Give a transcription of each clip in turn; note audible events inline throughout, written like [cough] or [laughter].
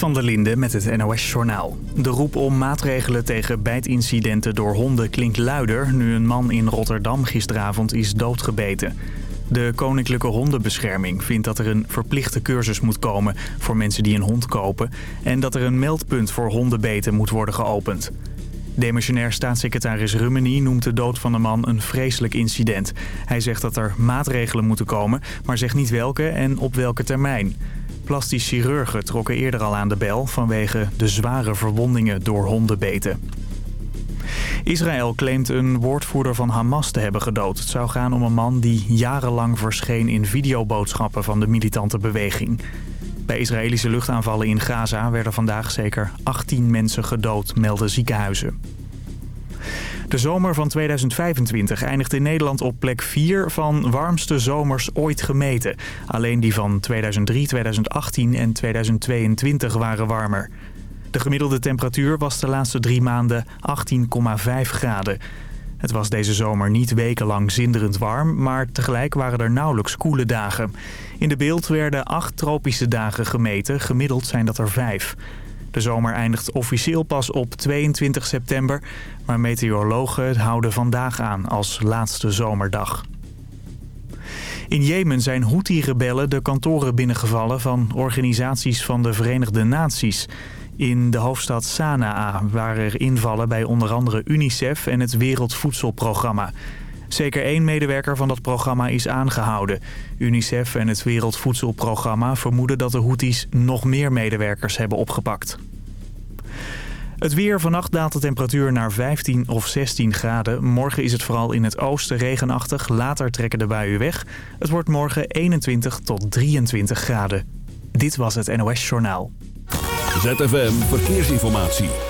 van der Linde met het NOS-journaal. De roep om maatregelen tegen bijtincidenten door honden klinkt luider... nu een man in Rotterdam gisteravond is doodgebeten. De Koninklijke Hondenbescherming vindt dat er een verplichte cursus moet komen... voor mensen die een hond kopen... en dat er een meldpunt voor hondenbeten moet worden geopend. Demissionair staatssecretaris Rummeny noemt de dood van de man een vreselijk incident. Hij zegt dat er maatregelen moeten komen, maar zegt niet welke en op welke termijn. Plastisch chirurgen trokken eerder al aan de bel vanwege de zware verwondingen door hondenbeten. Israël claimt een woordvoerder van Hamas te hebben gedood. Het zou gaan om een man die jarenlang verscheen in videoboodschappen van de militante beweging. Bij Israëlische luchtaanvallen in Gaza werden vandaag zeker 18 mensen gedood, melden ziekenhuizen. De zomer van 2025 eindigt in Nederland op plek 4 van warmste zomers ooit gemeten. Alleen die van 2003, 2018 en 2022 waren warmer. De gemiddelde temperatuur was de laatste drie maanden 18,5 graden. Het was deze zomer niet wekenlang zinderend warm, maar tegelijk waren er nauwelijks koele dagen. In de beeld werden acht tropische dagen gemeten, gemiddeld zijn dat er vijf. De zomer eindigt officieel pas op 22 september, maar meteorologen houden vandaag aan als laatste zomerdag. In Jemen zijn Houthi-rebellen de kantoren binnengevallen van organisaties van de Verenigde Naties. In de hoofdstad Sanaa waren er invallen bij onder andere UNICEF en het Wereldvoedselprogramma. Zeker één medewerker van dat programma is aangehouden. UNICEF en het Wereldvoedselprogramma vermoeden dat de Houthis nog meer medewerkers hebben opgepakt. Het weer. Vannacht daalt de temperatuur naar 15 of 16 graden. Morgen is het vooral in het oosten regenachtig. Later trekken de buien weg. Het wordt morgen 21 tot 23 graden. Dit was het NOS Journaal. ZFM Verkeersinformatie.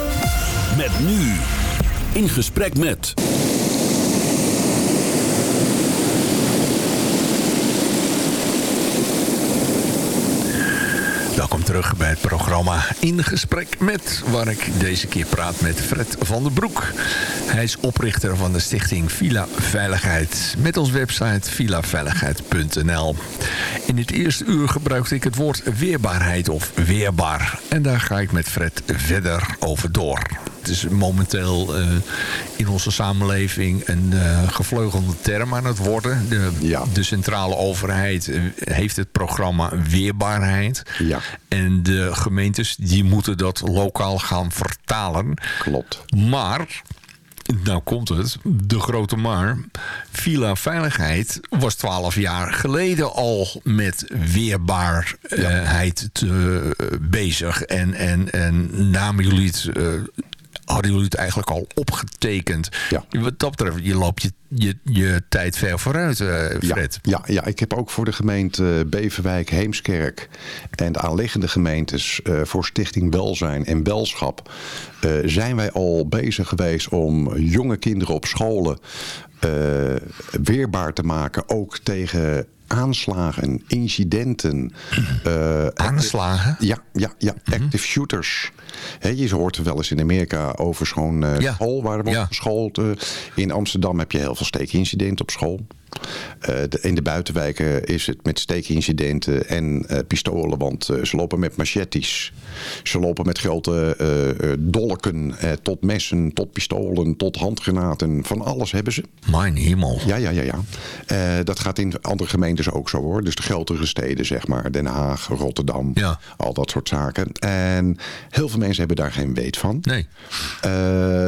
Met nu. In gesprek met... Welkom terug bij het programma In Gesprek Met... waar ik deze keer praat met Fred van den Broek. Hij is oprichter van de stichting Villa Veiligheid... met ons website villaveiligheid.nl. In het eerste uur gebruikte ik het woord weerbaarheid of weerbaar. En daar ga ik met Fred verder over door. Het is momenteel uh, in onze samenleving een uh, gevleugelde term aan het worden. De, Ja. de centrale overheid eh, heeft het programma Weerbaarheid. Ja. En de gemeentes die moeten dat lokaal gaan vertalen. Klopt. Maar, nou komt het, de grote maar. Villa Veiligheid was twaalf jaar geleden al met weerbaarheid te, eh, bezig. En, en, en namen jullie het... eh, hadden jullie het eigenlijk al opgetekend? Ja. Wat dat betreft, je loopt je, je, je tijd ver vooruit, eh, Fred. ja, ja, ik heb ook voor de gemeente Beverwijk, Heemskerk en de aanliggende gemeentes eh, voor Stichting Welzijn en Welschap eh, zijn wij al bezig geweest om jonge kinderen op scholen eh, weerbaar te maken, ook tegen aanslagen, incidenten. eh, Aanslagen? Ja, ja, ja active shooters. Hè, je hoort er wel eens in Amerika over zo'n eh, Ja. school waar er wordt Ja. geschoold. in Amsterdam heb je heel veel steekincidenten op school. Eh, de- in de buitenwijken is het met steekincidenten en eh, pistolen. Want eh, ze lopen met machetes. Ze lopen met grote dolken. tot messen, tot pistolen, tot handgranaten. Van alles hebben ze. Mijn hemel. Ja, ja, ja. ja. Dat gaat in andere gemeentes ook zo hoor. Dus de grotere steden, zeg maar. Den Haag, Rotterdam. Ja. Al dat soort zaken. En heel veel mensen hebben daar geen weet van. Nee.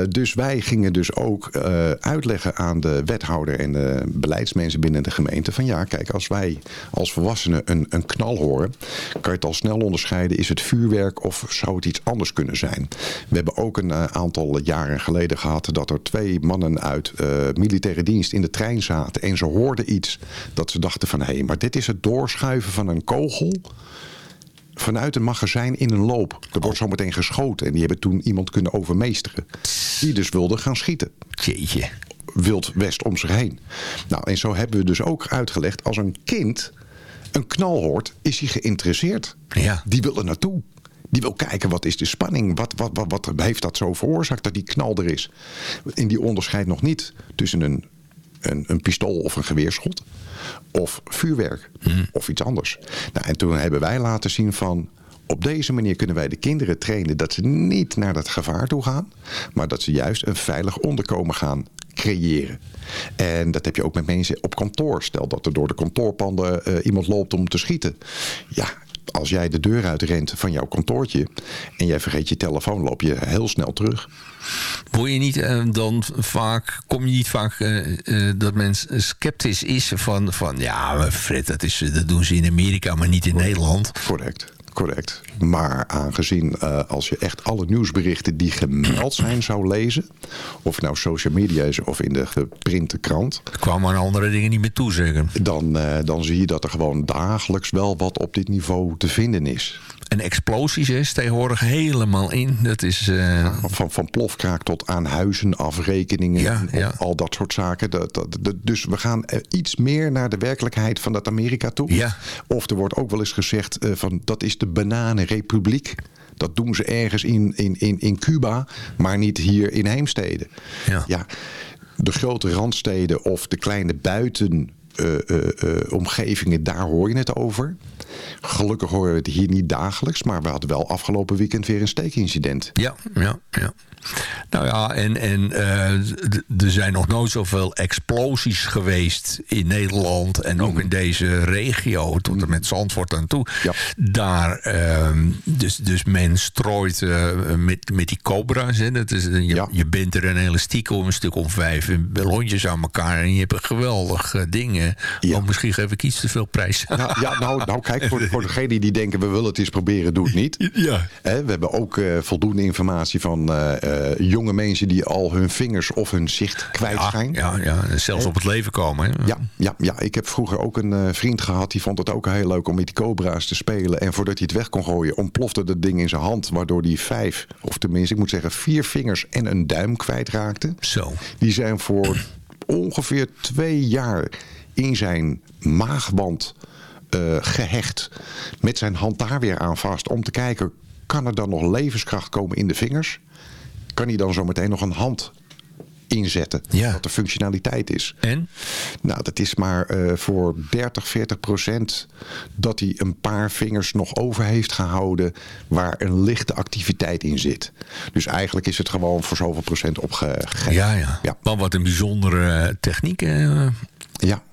Dus wij gingen dus ook uitleggen aan de wethouder en de beleidsmensen binnen de gemeente... van ja, kijk, als wij als volwassenen een, een knal horen... kan je het al snel onderscheiden, is het vuurwerk of zou het iets anders kunnen zijn? We hebben ook een eh, aantal jaren geleden gehad... dat er twee mannen uit eh, militaire dienst in de trein zaten... en ze hoorden iets dat ze dachten van... hé, hey, maar dit is het doorschuiven van een kogel vanuit een magazijn in een loop. Er wordt zometeen geschoten en die hebben toen iemand kunnen overmeesteren. Die dus wilde gaan schieten. Jeetje. Wild West om zich heen. Nou, en zo hebben we dus ook uitgelegd... als een kind een knal hoort, is hij geïnteresseerd. Ja. Die wil er naartoe. Die wil kijken, wat is de spanning? Wat, wat, wat, wat heeft dat zo veroorzaakt dat die knal er is? En die onderscheidt nog niet tussen een, een, een pistool of een geweerschot... of vuurwerk of iets anders. Nou, en toen hebben wij laten zien van... Op deze manier kunnen wij de kinderen trainen dat ze niet naar dat gevaar toe gaan, maar dat ze juist een veilig onderkomen gaan creëren. En dat heb je ook met mensen op kantoor. Stel dat er door de kantoorpanden eh, iemand loopt om te schieten. Ja, als jij de deur uitrent van jouw kantoortje en jij vergeet je telefoon, loop je heel snel terug. Word je niet eh, dan vaak, kom je niet vaak eh, dat men sceptisch is van, van ja, Fred, dat, is, dat doen ze in Amerika, maar niet in Nederland. Correct. Correct. Maar aangezien eh, als je echt alle nieuwsberichten die gemeld zijn zou lezen... of nou social media is of in de geprinte krant... Er kwamen andere dingen niet meer toe, zeggen. Dan, eh, dan zie je dat er gewoon dagelijks wel wat op dit niveau te vinden is. En explosies is tegenwoordig helemaal in. Dat is... eh, Van, van plofkraak tot aan huizen, afrekeningen, Ja, en ja. al dat soort zaken. Dat, dat, dat- dus we gaan iets meer naar de werkelijkheid van dat Amerika toe. Ja. Of er wordt ook wel eens gezegd van dat is de bananenrepubliek. Dat doen ze ergens in, in, in, in Cuba, maar niet hier in Heemstede. Ja. de grote randsteden of de kleine buiten... eh, eh, eh, omgevingen, daar hoor je het over. Gelukkig horen we het hier niet dagelijks, maar we hadden wel afgelopen weekend weer een steekincident. Ja, ja, ja. Nou ja, en, en eh, er zijn nog nooit zoveel explosies geweest in Nederland en ook in deze regio, tot en met Zandvoort aan toe. Ja. Daar, ehm, dus, dus men strooit eh, met, met die cobra's. Hè, dat is, je, Ja. je bent er een elastiek om een stuk om vijf ballonjes aan elkaar en je hebt een geweldig ding. hè. Ja. Oh, misschien geef ik iets te veel prijs. Nou, ja, nou, nou [laughs] kijk, voor, voor degenen die denken we willen het eens proberen, doe het niet. Ja. We hebben ook eh, voldoende informatie van jonge mensen die al hun vingers of hun zicht kwijt Ja, zijn. ja, ja, zelfs op het leven komen. Hè. Ja, ja, ja, ik heb vroeger ook een eh, vriend gehad. Die vond het ook heel leuk om met die cobra's te spelen. En voordat hij het weg kon gooien, ontplofte dat ding in zijn hand. Waardoor hij vijf, of tenminste, ik moet zeggen, vier vingers en een duim kwijtraakte. Zo. Die zijn voor [clears throat] ongeveer twee jaar in zijn maagband eh, gehecht. Met zijn hand daar weer aan vast. Om te kijken, kan er dan nog levenskracht komen in de vingers? Kan hij dan zometeen nog een hand inzetten? Ja. Dat er functionaliteit is. En? Nou, dat is maar eh, voor 30, 40 procent dat hij een paar vingers nog over heeft gehouden waar een lichte activiteit in zit. Dus eigenlijk is het gewoon voor zoveel procent opgegeven. Ja, ja. Ja. Maar wat een bijzondere eh, techniek. eh. Ja.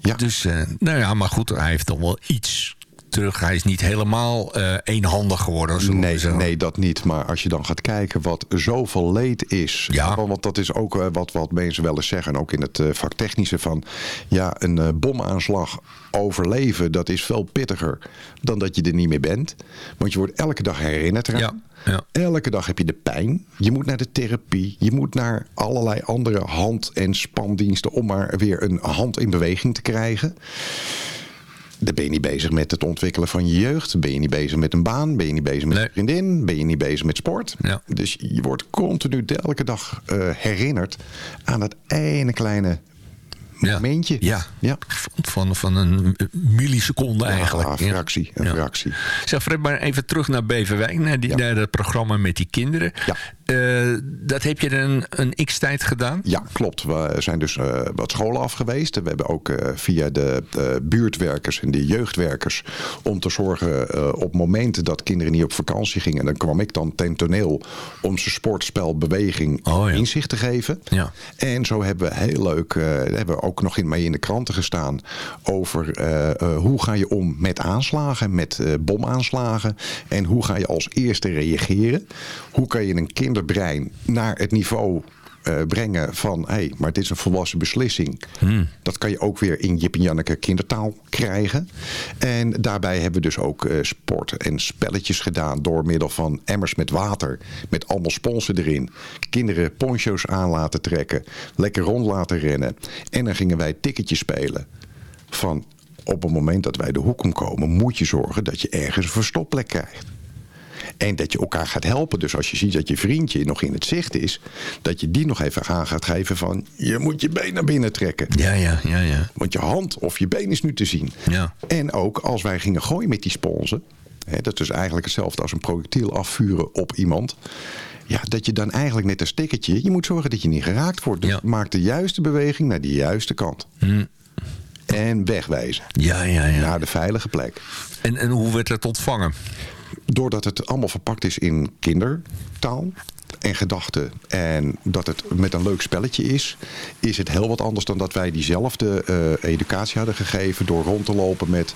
ja. Dus, nou ja, maar goed, hij heeft dan wel iets terug. Hij is niet helemaal eh, eenhandig geworden. Nee, nee, dat niet. Maar als je dan gaat kijken wat zoveel leed is. Ja. Want dat is ook eh, wat, wat mensen wel eens zeggen. Ook in het eh, vak technische van... Ja, een bomaanslag overleven, dat is veel pittiger dan dat je er niet meer bent. Want je wordt elke dag herinnerd eraan. Ja, ja. Elke dag heb je de pijn. Je moet naar de therapie. Je moet naar allerlei andere hand- en spandiensten... om maar weer een hand in beweging te krijgen. Dan ben je niet bezig met het ontwikkelen van je jeugd. Ben je niet bezig met een baan. Ben je niet bezig met Nee. een vriendin. Ben je niet bezig met sport. Ja. Dus je wordt continu elke dag eh, herinnerd aan dat ene kleine Ja. momentje. Ja. ja. Van, van een milliseconde eigenlijk. Ja, een fractie. Een fractie. Zeg Fred, maar even terug naar Beverwijk. Naar, die, naar dat programma met die kinderen. Eh, dat heb je een, een x-tijd gedaan? Ja, klopt. We zijn dus eh, wat scholen af geweest. We hebben ook eh, via de, buurtwerkers en de jeugdwerkers... om te zorgen op momenten dat kinderen niet op vakantie gingen... dan kwam ik dan ten toneel om ze sport, spel, beweging Oh, ja. inzicht te geven. Ja. En zo hebben we heel leuk... hebben we ook nog in, mee in de kranten gestaan... over hoe ga je om met aanslagen, met bomaanslagen... en hoe ga je als eerste reageren. Hoe kan je een kinderbrein naar het niveau eh, brengen van... hé, hey, maar dit is een volwassen beslissing. Dat kan je ook weer in Jip en Janneke kindertaal krijgen. En daarbij hebben we dus ook eh, sport en spelletjes gedaan... door middel van emmers met water, met allemaal sponsen erin. Kinderen poncho's aan laten trekken, lekker rond laten rennen. En dan gingen wij ticketjes spelen van op het moment dat wij de hoek omkomen... moet je zorgen dat je ergens een verstopplek krijgt. En dat je elkaar gaat helpen. Dus als je ziet dat je vriendje nog in het zicht is... dat je die nog even aan gaat geven van... je moet je been naar binnen trekken. Ja, ja, ja, ja. Want je hand of je been is nu te zien. Ja. En ook als wij gingen gooien met die sponsen... Hè, dat is eigenlijk hetzelfde als een projectiel afvuren op iemand... Ja, dat je dan eigenlijk net een stickertje... je moet zorgen dat je niet geraakt wordt. Dus Ja. maak de juiste beweging naar de juiste kant. En wegwijzen. Ja, ja, ja. Naar de veilige plek. En, en hoe werd het ontvangen? Doordat het allemaal verpakt is in kindertaal en gedachten... en dat het met een leuk spelletje is... is het heel wat anders dan dat wij diezelfde eh, educatie hadden gegeven... door rond te lopen met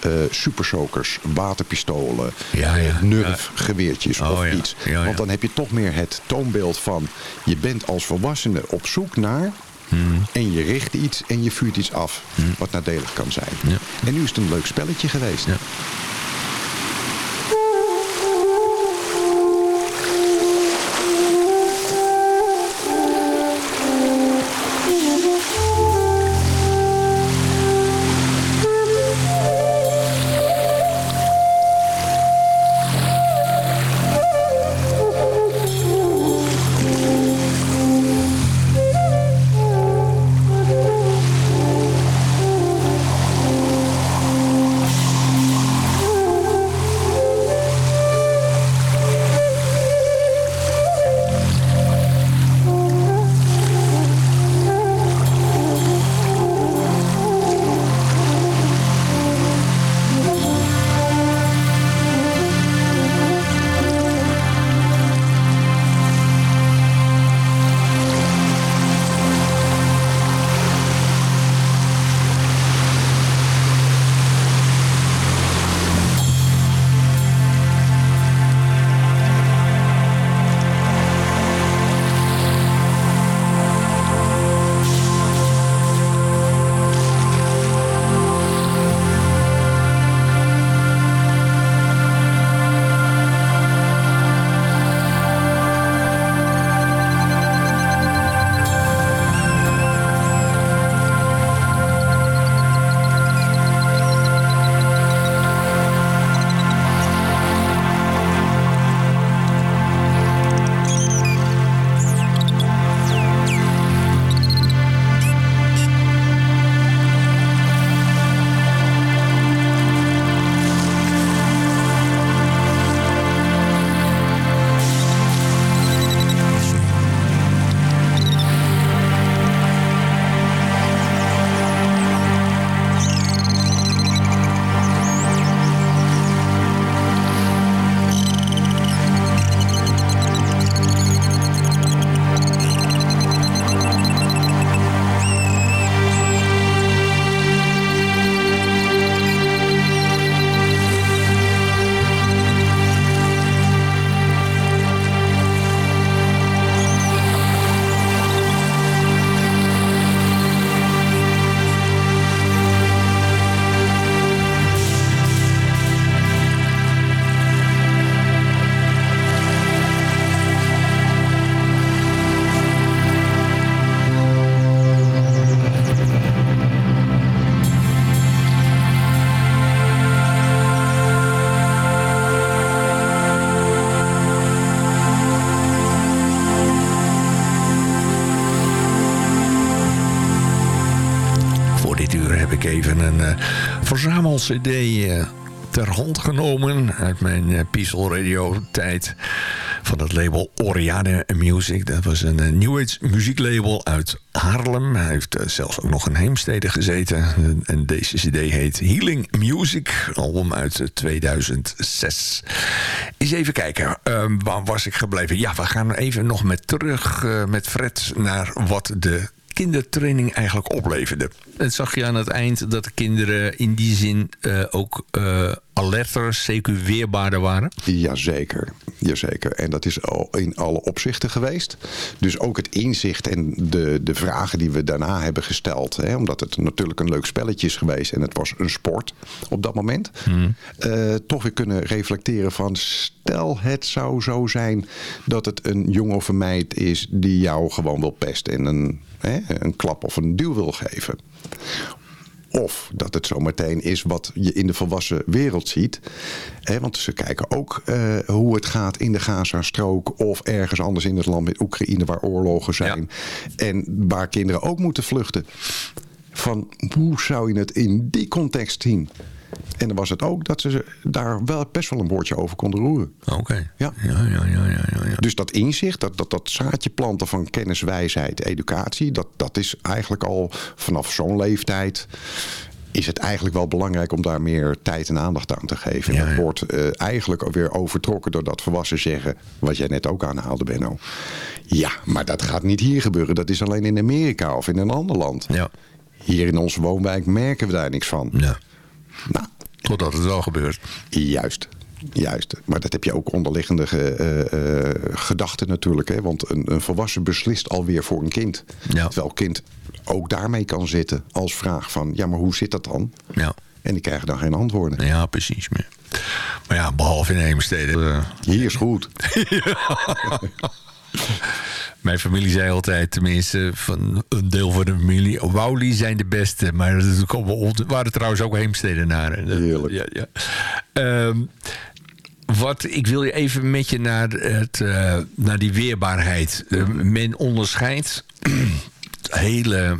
eh supersokers, waterpistolen... Ja, ja. eh, nerfgeweertjes Oh, of ja. iets. Want dan heb je toch meer het toonbeeld van... je bent als volwassene op zoek naar... Hmm. En je richt iets en je vuurt iets af. Wat nadelig kan zijn. Ja. En nu is het een leuk spelletje geweest. Ja. Verzamel-cd eh, ter hand genomen... uit mijn eh Peaceful Radio tijd van het label Oriane Music. Dat was een eh, New Age muzieklabel uit Haarlem. Hij heeft zelfs ook nog in Heemstede gezeten. En deze cd heet Healing Music, album uit eh, 2006. Eens even kijken, eh, waar was ik gebleven? Ja, we gaan even nog met terug met Fred naar wat de kindertraining eigenlijk opleverde. Het zag je aan het eind dat de kinderen in die zin eh, ook eh, alerter, zeker weerbaarder waren. Jazeker, jazeker. En dat is al in alle opzichten geweest. Dus ook het inzicht en de, de vragen die we daarna hebben gesteld. Hè, omdat het natuurlijk een leuk spelletje is geweest en het was een sport op dat moment. eh, toch weer kunnen reflecteren van stel het zou zo zijn dat het een jongen of een meid is die jou gewoon wil pesten en een, hè, een klap of een duw wil geven Of dat het zometeen is wat je in de volwassen wereld ziet. want ze kijken ook uh, hoe het gaat in de Gaza-strook... of ergens anders in het land met Oekraïne waar oorlogen zijn. En waar kinderen ook moeten vluchten. Van hoe zou je het in die context zien? En dan was het ook dat ze daar wel best wel een woordje over konden roeren. Oké. Ja. Ja, ja, ja, ja, ja. Dus dat inzicht, dat, dat, dat zaadje planten van kennis, wijsheid, educatie... Dat, dat is eigenlijk al vanaf zo'n leeftijd is het eigenlijk wel belangrijk om daar meer tijd en aandacht aan te geven. Ja, Dat wordt uh, eigenlijk weer overtrokken door dat volwassen zeggen... wat jij net ook aanhaalde, Benno. Ja, maar dat gaat niet hier gebeuren. Dat is alleen in Amerika of in een ander land. Ja. Hier in onze woonwijk merken we daar niks van. Ja. Nou, Totdat het wel gebeurt. Juist. Juist. Maar dat heb je ook onderliggende uh, uh, gedachten natuurlijk. Hè? Want een, een volwassen beslist alweer voor een kind. Ja. Terwijl kind ook daarmee kan zitten als vraag van... ja, maar hoe zit dat dan? Ja. En die krijgen dan geen antwoorden. Ja, precies. Maar ja, behalve in Heemstede. Uh... Hier is goed. [laughs] [laughs] Mijn familie zei altijd, tenminste van een deel van de familie... Wouwli zijn de beste, maar er waren trouwens ook Heemstedenaren. Heerlijk. Ja, ja. Um, wat, ik wil je even met je naar, het, uh, naar die weerbaarheid. Uh, men onderscheidt [clears throat] hele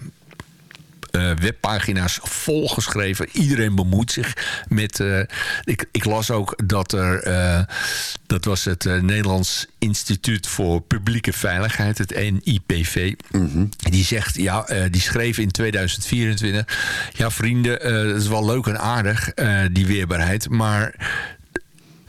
webpagina's volgeschreven. Iedereen bemoeit zich met... Uh, ik, ik, las ook dat er... Uh, dat was het Nederlands Instituut voor Publieke Veiligheid, het NIPV. Mm -hmm. Die zegt, ja, die schreef in 2024... Ja, vrienden, het is wel leuk en aardig, die weerbaarheid... maar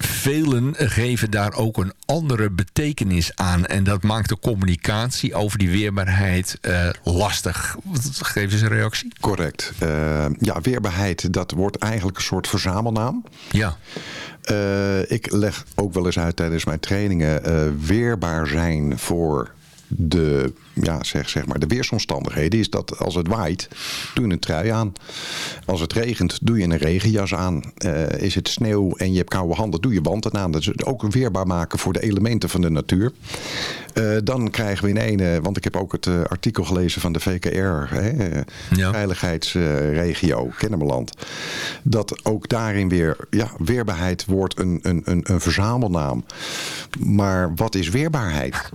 velen geven daar ook een andere betekenis aan. En dat maakt de communicatie over die weerbaarheid uh, lastig. Geef eens een reactie. Correct. Uh, ja, weerbaarheid, dat wordt eigenlijk een soort verzamelnaam. Ja. Uh, ik leg ook wel eens uit tijdens mijn trainingen... weerbaar zijn voor de, ja, zeg, zeg maar, de weersomstandigheden is dat als het waait, doe je een trui aan. Als het regent, doe je een regenjas aan. Uh, is het sneeuw en je hebt koude handen, doe je wanten aan. Dat is ook weerbaar maken voor de elementen van de natuur. Uh, dan krijgen we in ene, want ik heb ook het uh, artikel gelezen van de VKR, hè, ja. veiligheidsregio Kennemerland. Dat ook daarin weer, ja, weerbaarheid wordt een, een, een, een verzamelnaam. Maar wat is weerbaarheid?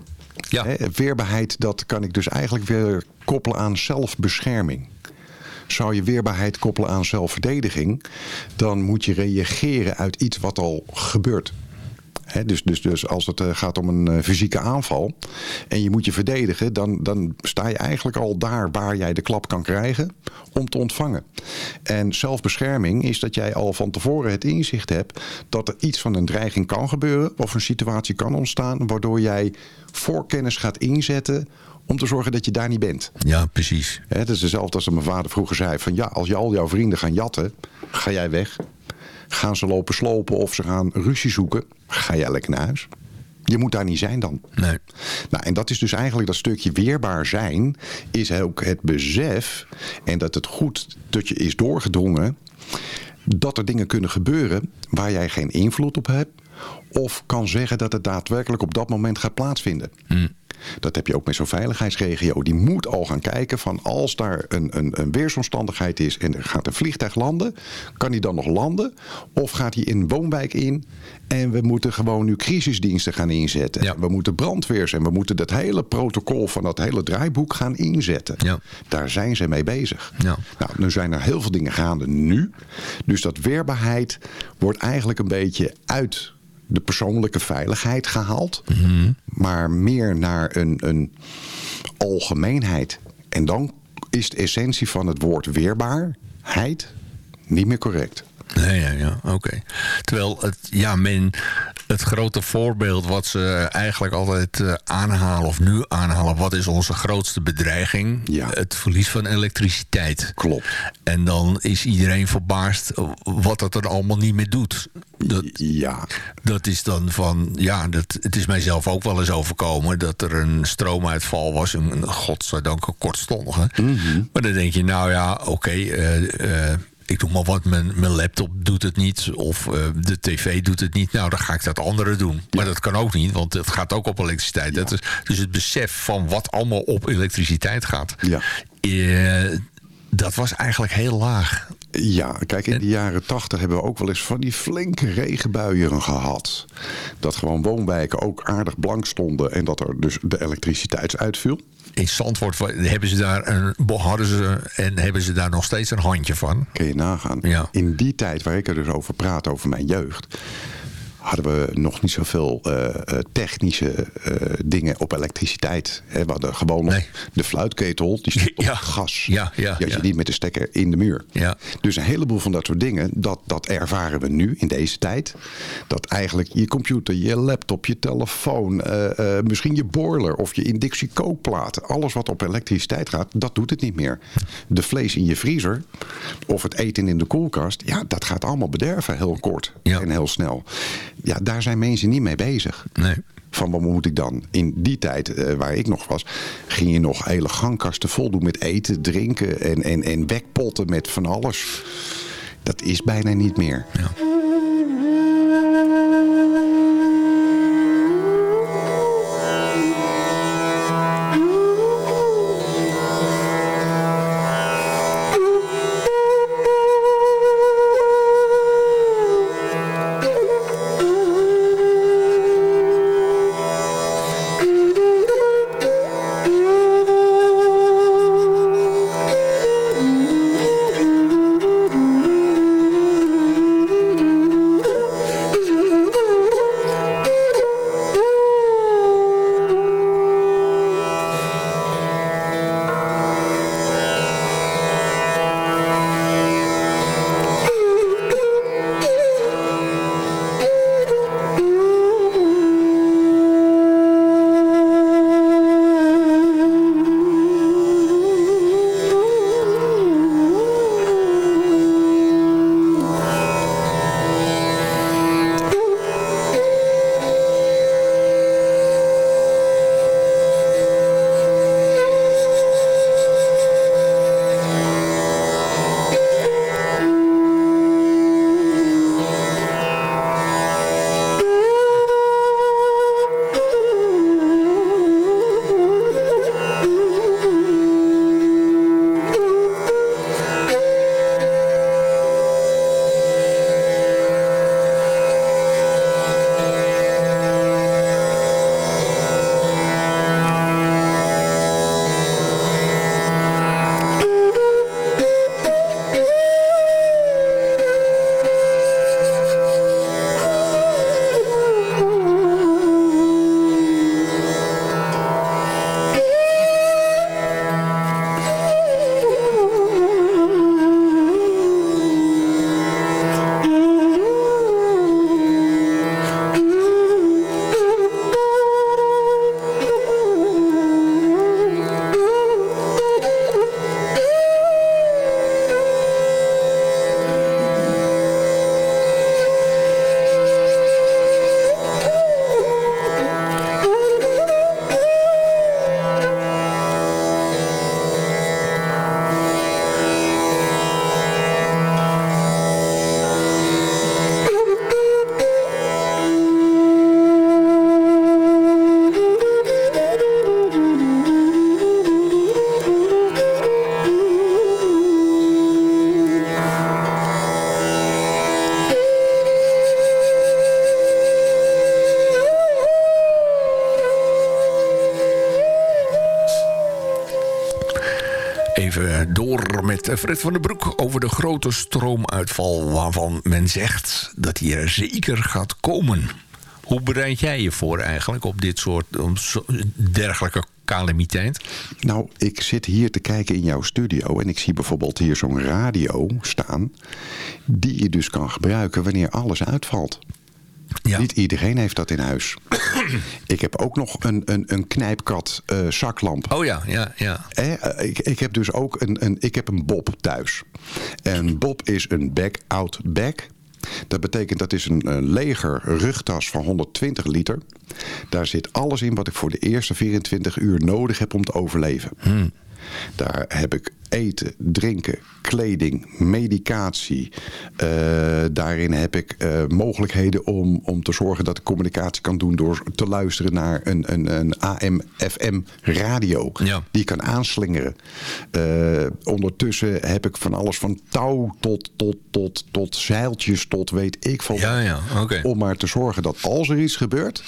Ja. He, weerbaarheid, dat kan ik dus eigenlijk weer koppelen aan zelfbescherming. Zou je weerbaarheid koppelen aan zelfverdediging... dan moet je reageren uit iets wat al gebeurt. He, dus, dus, dus als het uh, gaat om een uh, fysieke aanval en je moet je verdedigen... Dan, dan sta je eigenlijk al daar waar jij de klap kan krijgen om te ontvangen. En zelfbescherming is dat jij al van tevoren het inzicht hebt... dat er iets van een dreiging kan gebeuren of een situatie kan ontstaan... waardoor jij voorkennis gaat inzetten om te zorgen dat je daar niet bent. Ja, precies. He, het is hetzelfde als mijn vader vroeger zei... van ja, als je al jouw vrienden gaan jatten, ga jij weg... Gaan ze lopen slopen of ze gaan ruzie zoeken, ga jij lekker naar huis. Je moet daar niet zijn dan. Nee. Nou, en dat is dus eigenlijk dat stukje weerbaar zijn... is ook het besef en dat het goed tot je is doorgedrongen... dat er dingen kunnen gebeuren waar jij geen invloed op hebt... of kan zeggen dat het daadwerkelijk op dat moment gaat plaatsvinden. Mm. Dat heb je ook met zo'n veiligheidsregio. Die moet al gaan kijken van als daar een, een, een weersomstandigheid is... en er gaat een vliegtuig landen, kan die dan nog landen? Of gaat hij in een woonwijk in? En we moeten gewoon nu crisisdiensten gaan inzetten. Ja. We moeten brandweers en we moeten dat hele protocol van dat hele draaiboek gaan inzetten. Ja. Daar zijn ze mee bezig. Ja. Nou, nu zijn er heel veel dingen gaande nu. Dus dat weerbaarheid wordt eigenlijk een beetje uit de persoonlijke veiligheid gehaald. Mm-hmm. Maar meer naar een, een algemeenheid. En dan is de essentie van het woord weerbaarheid niet meer correct. Nee, ja, ja oké. Terwijl het, ja, men, het grote voorbeeld wat ze eigenlijk altijd uh, aanhalen of nu aanhalen... wat is onze grootste bedreiging? Ja. Het verlies van elektriciteit. Klopt. En dan is iedereen verbaasd wat dat er allemaal niet meer doet. Dat, ja. dat is dan van, ja, dat, het is mijzelf ook wel eens overkomen... dat er een stroomuitval was, een, een godzijdank een kortstondige. Mm -hmm. Maar dan denk je, nou ja, oké... Okay, uh, uh, ik doe maar wat, mijn, mijn laptop doet het niet of uh, de tv doet het niet. Nou, dan ga ik dat andere doen. Ja. Maar dat kan ook niet, want het gaat ook op elektriciteit. Ja. Dat is, dus het besef van wat allemaal op elektriciteit gaat. Ja. Uh, dat was eigenlijk heel laag. Ja, kijk, in de jaren tachtig hebben we ook wel eens van die flinke regenbuien gehad. Dat gewoon woonwijken ook aardig blank stonden en dat er dus de elektriciteit uitviel. In Zandvoort hebben ze daar een, hadden ze en hebben ze daar nog steeds een handje van. Kun je nagaan. Ja. In die tijd waar ik er dus over praat, over mijn jeugd hadden we nog niet zoveel uh, technische uh, dingen op elektriciteit. we hadden gewoon nee. de fluitketel, die stond ja. op gas. Ja, ja, die had je niet met de stekker in de muur. Ja. Dus een heleboel van dat soort dingen, dat, dat ervaren we nu in deze tijd. Dat eigenlijk je computer, je laptop, je telefoon, misschien je boiler of je inductie kookplaat. Alles wat op elektriciteit gaat, dat doet het niet meer. De vlees in je vriezer of het eten in de koelkast, ja, dat gaat allemaal bederven heel kort en heel snel ja, daar zijn mensen niet mee bezig. Nee. Van wat moet ik dan? In die tijd uh, waar ik nog was, ging je nog hele gangkasten vol doen met eten, drinken en, en, en wekpotten met van alles. Dat is bijna niet meer. Ja. Met Fred van den Broek over de grote stroomuitval... waarvan men zegt dat die er zeker gaat komen. Hoe bereid jij je voor eigenlijk op dit soort dergelijke calamiteit? Nou, ik zit hier te kijken in jouw studio... en ik zie bijvoorbeeld hier zo'n radio staan... die je dus kan gebruiken wanneer alles uitvalt. Ja. Niet iedereen heeft dat in huis. [clears throat] ik heb ook nog een, een, een knijpkat uh, zaklamp. Oh ja, ja, ja. Eh, ik, ik heb dus ook een, een, ik heb een Bob thuis. En Bob is een back-out bag. Dat betekent dat is een, een leger rugtas van 120 liter. Daar zit alles in wat ik voor de eerste 24 uur nodig heb om te overleven. Hmm. Daar heb ik eten, drinken, kleding, medicatie. Uh, daarin heb ik uh, mogelijkheden om, om te zorgen dat ik communicatie kan doen... door te luisteren naar een, een, een AM-FM radio ja. die ik kan aanslingeren. Uh, ondertussen heb ik van alles van touw tot, tot, tot, tot zeiltjes tot weet ik veel. Ja, ja, okay. Om maar te zorgen dat als er iets gebeurt...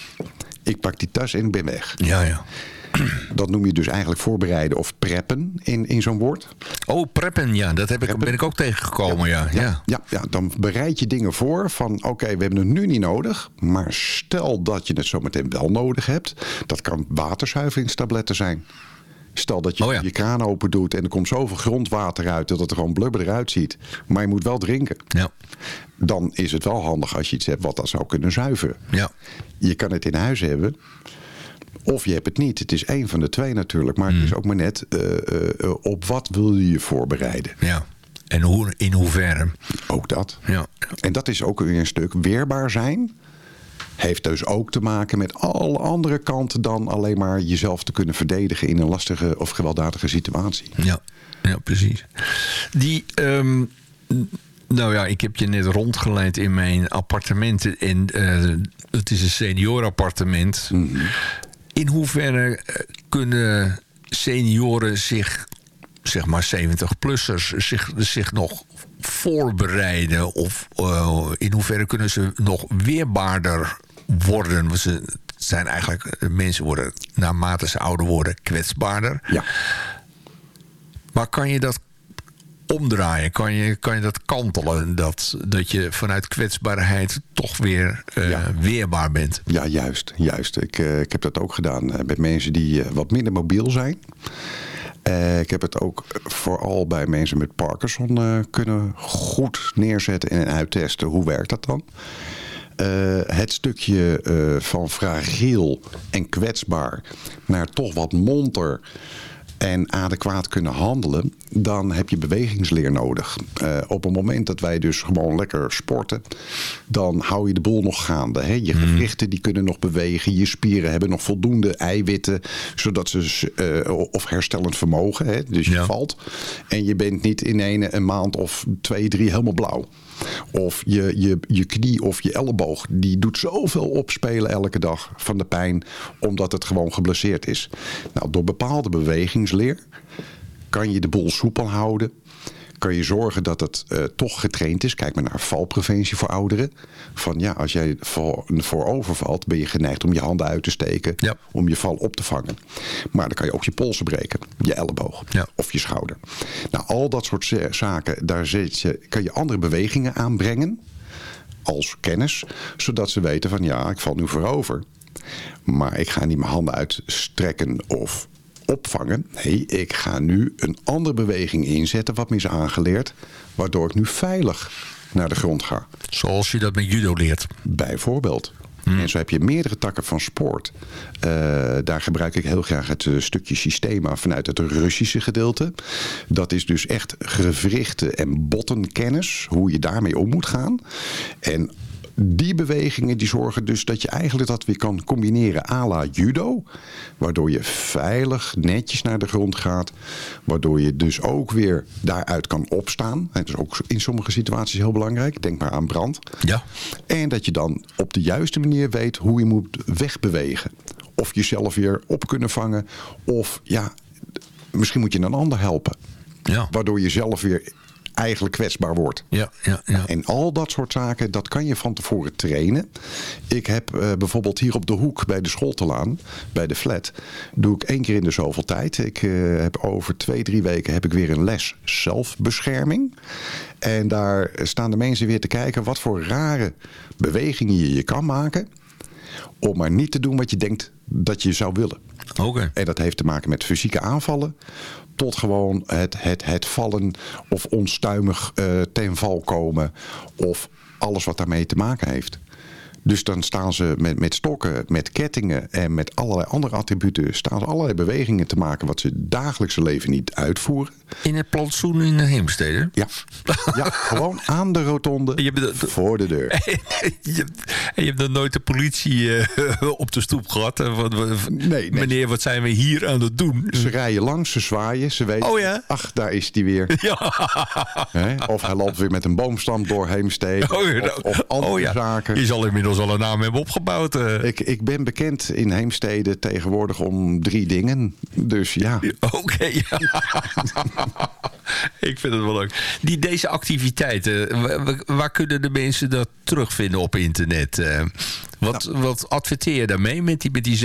ik pak die tas en ik ben weg. Ja, ja. [clears throat] Dat noem je dus eigenlijk voorbereiden of preppen in, in zo'n woord. Oh, preppen, ja. Dat heb ik, ben ik ook tegengekomen, ja. Ja, ja. ja, ja dan bereid je dingen voor van... oké, okay, we hebben het nu niet nodig... maar stel dat je het zometeen wel nodig hebt... dat kan waterzuiveringstabletten zijn. Stel dat je oh ja. je kraan open doet... en er komt zoveel grondwater uit... dat het er gewoon blubber eruit ziet. Maar je moet wel drinken. Ja. Dan is het wel handig als je iets hebt wat dat zou kunnen zuiveren. Ja. Je kan het in huis hebben... Of je hebt het niet. Het is één van de twee natuurlijk. Maar het is ook maar net uh, uh, op wat wil je je voorbereiden. Ja. En hoe, in hoeverre? Ook dat. Ja. En dat is ook weer een stuk weerbaar zijn. Heeft dus ook te maken met alle andere kanten dan alleen maar jezelf te kunnen verdedigen in een lastige of gewelddadige situatie. Ja, ja precies. Die, um, nou ja, ik heb je net rondgeleid in mijn appartement. En uh, het is een seniorappartement. Mhm. Mm -hmm. In hoeverre kunnen senioren zich, zeg maar 70-plussers, zich, zich nog voorbereiden? Of uh, in hoeverre kunnen ze nog weerbaarder worden? Want ze zijn eigenlijk, mensen worden naarmate ze ouder worden kwetsbaarder. Ja. Maar kan je dat omdraaien? Kan je, kan je dat kantelen? Dat, dat je vanuit kwetsbaarheid toch weer uh, Ja. weerbaar bent? Ja, juist. juist. Ik, uh, ik heb dat ook gedaan uh, met mensen die wat minder mobiel zijn. ik heb het ook vooral bij mensen met Parkinson kunnen goed neerzetten en uittesten. Hoe werkt dat dan? het stukje van fragiel en kwetsbaar naar toch wat monter en adequaat kunnen handelen, dan heb je bewegingsleer nodig. Uh, op het moment dat wij dus gewoon lekker sporten, dan hou je de boel nog gaande. Hè? Je gewrichten die kunnen nog bewegen, je spieren hebben nog voldoende eiwitten, zodat ze, uh, of herstellend vermogen, hè? dus je Ja. valt. En je bent niet in een, een maand of twee, drie helemaal blauw. Of je, je, je knie of je elleboog, die doet zoveel opspelen elke dag van de pijn, omdat het gewoon geblesseerd is. Nou, door bepaalde bewegingsleer kan je de boel soepel houden. Kan je zorgen dat het uh, toch getraind is. Kijk maar naar valpreventie voor ouderen. Van ja, als jij voor, voorover valt, ben je geneigd om je handen uit te steken. Ja. Om je val op te vangen. Maar dan kan je ook je polsen breken. Je elleboog. Ja. Of je schouder. Nou, al dat soort zaken, daar zit je, kan je andere bewegingen aanbrengen. Als kennis. Zodat ze weten van ja, ik val nu voorover. Maar ik ga niet mijn handen uitstrekken of opvangen. Nee, ik ga nu een andere beweging inzetten wat me is aangeleerd. Waardoor ik nu veilig naar de grond ga. Zoals je dat met judo leert. Bijvoorbeeld. En zo heb je meerdere takken van sport. Uh, daar gebruik ik heel graag het uh, stukje systema vanuit het Russische gedeelte. Dat is dus echt gewrichten en bottenkennis. Hoe je daarmee om moet gaan. En die bewegingen die zorgen dus dat je eigenlijk dat weer kan combineren à la judo. Waardoor je veilig netjes naar de grond gaat. Waardoor je dus ook weer daaruit kan opstaan. Het is ook in sommige situaties heel belangrijk. Denk maar aan brand. Ja. En dat je dan op de juiste manier weet hoe je moet wegbewegen. Of jezelf weer op kunnen vangen. Of ja, misschien moet je een ander helpen. Ja. Waardoor je zelf weer eigenlijk kwetsbaar wordt. Ja, ja, ja. En al dat soort zaken, dat kan je van tevoren trainen. Ik heb uh, bijvoorbeeld hier op de hoek bij de schooltelaan, bij de flat, doe ik één keer in de zoveel tijd. Ik uh, heb over twee, drie weken heb ik weer een les zelfbescherming. En daar staan de mensen weer te kijken wat voor rare bewegingen je, je kan maken. Om maar niet te doen wat je denkt dat je zou willen. Oké. Okay. En dat heeft te maken met fysieke aanvallen tot gewoon het, het, het vallen of onstuimig uh, ten val komen. Of alles wat daarmee te maken heeft. Dus dan staan ze met, met stokken, met kettingen en met allerlei andere attributen... staan ze allerlei bewegingen te maken wat ze dagelijkse leven niet uitvoeren. In het plantsoen in Heemstede? Ja, ja gewoon aan de rotonde Je hebt de- voor de deur. [laughs] je, hebt- en je hebt dan nooit de politie eh, [laughs] op de stoep gehad. En wat- wat- nee. Meneer, wat zijn we hier aan het doen? Ze rijden langs, ze zwaaien, ze weten... Oh ja? Ach, daar is die weer. [laughs] Hè? Of hij loopt weer met een boomstam door Heemstede. Oh, of, of andere oh ja. zaken. Je zal inmiddels al een naam hebben opgebouwd. eh. Ik, ik ben bekend in Heemstede tegenwoordig om drie dingen. Dus ja, Oké, ja. [laughs] ik vind het wel leuk. Die, deze activiteiten, wa- wa- waar, kunnen de mensen dat terugvinden op internet? Eh, wat, wat adverteer je daarmee met die, met die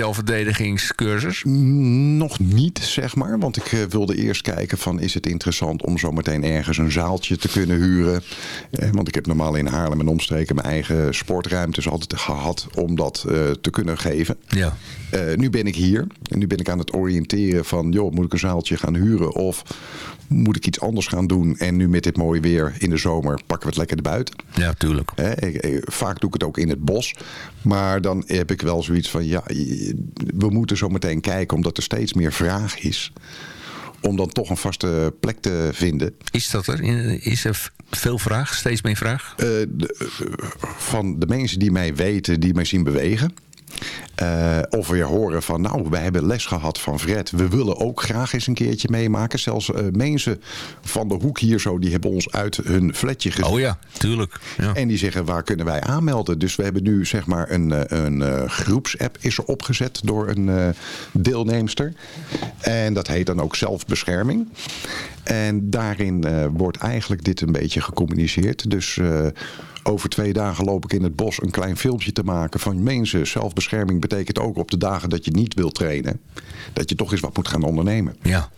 zelfverdedigingscursus? nog niet, zeg maar. Want ik eh, wilde eerst kijken van is het interessant om zometeen ergens een zaaltje te kunnen huren. Eh, want ik heb normaal in Haarlem en omstreken mijn eigen sportruimtes altijd gehad om dat eh, te kunnen geven. Ja. Eh, nu ben ik hier. En nu ben ik aan het oriënteren van... joh, moet ik een zaaltje gaan huren of moet ik iets anders gaan doen? En nu met dit mooie weer in de zomer pakken we het lekker erbuiten. Ja, tuurlijk. Ik- vaak doe ik het ook in het bos. Maar dan heb ik wel zoiets van... ja, we moeten zo meteen kijken omdat er steeds meer vraag is... om dan toch een vaste plek te vinden. Is dat er? Is er veel vraag? Steeds meer vraag? De- eh, van de mensen die mij weten, die mij zien bewegen... Eh, of weer horen van, nou, wij hebben les gehad van Fred. We willen ook graag eens een keertje meemaken. Zelfs eh, mensen van de hoek hier zo, die hebben ons uit hun flatje gezet. Oh ja, tuurlijk. Ja. En die zeggen, waar kunnen wij aanmelden? Dus we hebben nu zeg maar een, eh, een eh, groepsapp is er opgezet door een deelnemster. En dat heet dan ook zelfbescherming. En daarin wordt eigenlijk dit een beetje gecommuniceerd. Dus over twee dagen loop ik in het bos een klein filmpje te maken van mensen. Zelfbescherming betekent ook op de dagen dat je niet wilt trainen. Dat je toch eens wat moet gaan ondernemen. Ja.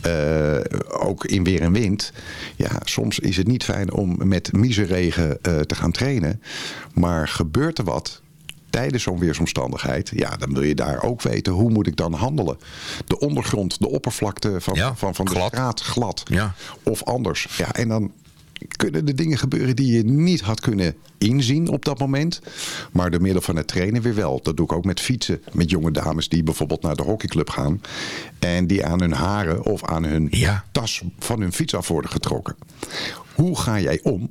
Eh, ook in weer en wind. Ja, soms is het niet fijn om met miseregen eh, te gaan trainen. Maar gebeurt er wat tijdens zo'n weersomstandigheid... ja, dan wil je daar ook weten hoe moet ik dan handelen. De ondergrond, de oppervlakte van, Ja, van, van de glad. straat glad. Ja. Of anders. Ja, en dan kunnen er dingen gebeuren die je niet had kunnen inzien op dat moment. Maar door middel van het trainen weer wel. Dat doe ik ook met fietsen. Met jonge dames die bijvoorbeeld naar de hockeyclub gaan. En die aan hun haren of aan hun Ja. tas van hun fiets af worden getrokken. Hoe ga jij om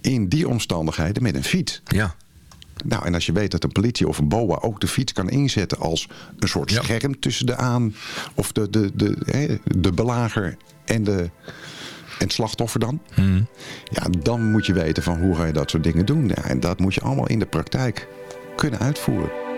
in die omstandigheden met een fiets? Ja. Nou, en als je weet dat een politie of een BOA ook de fiets kan inzetten als een soort Ja. scherm tussen de aan... of de, de, de, hè, de belager en, de, en het slachtoffer dan. Hmm. Ja, dan moet je weten van hoe ga je dat soort dingen doen. Ja, en dat moet je allemaal in de praktijk kunnen uitvoeren.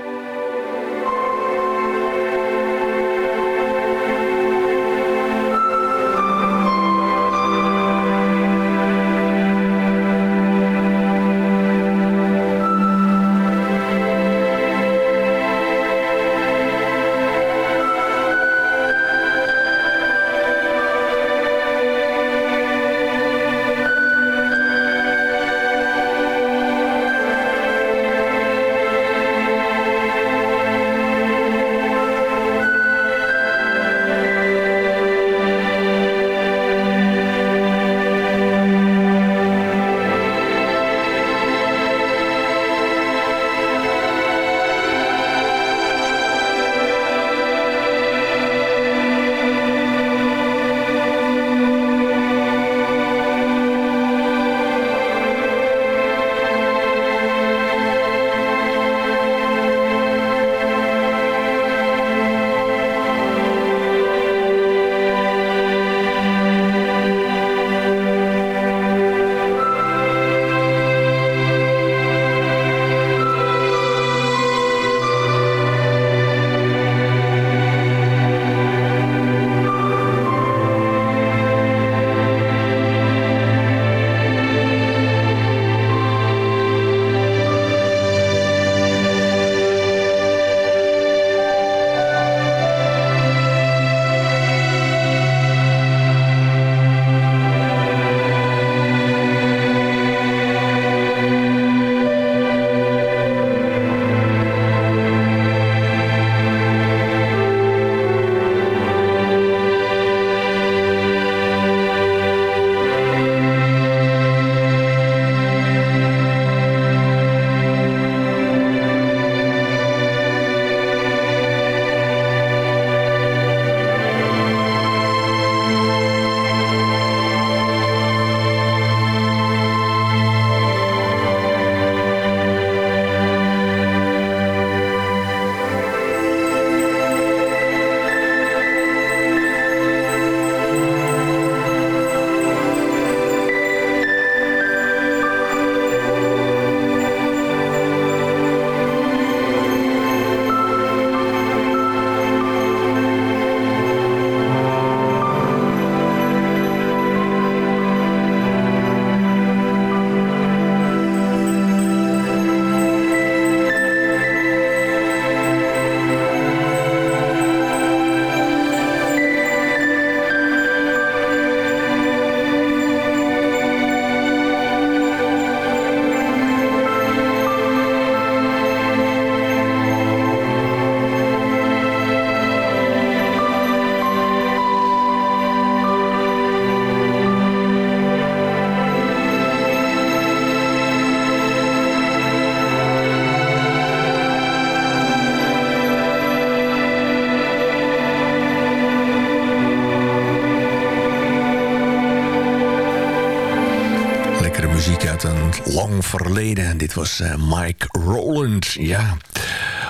Uit een lang verleden. Dit was uh, Mike Roland, ja.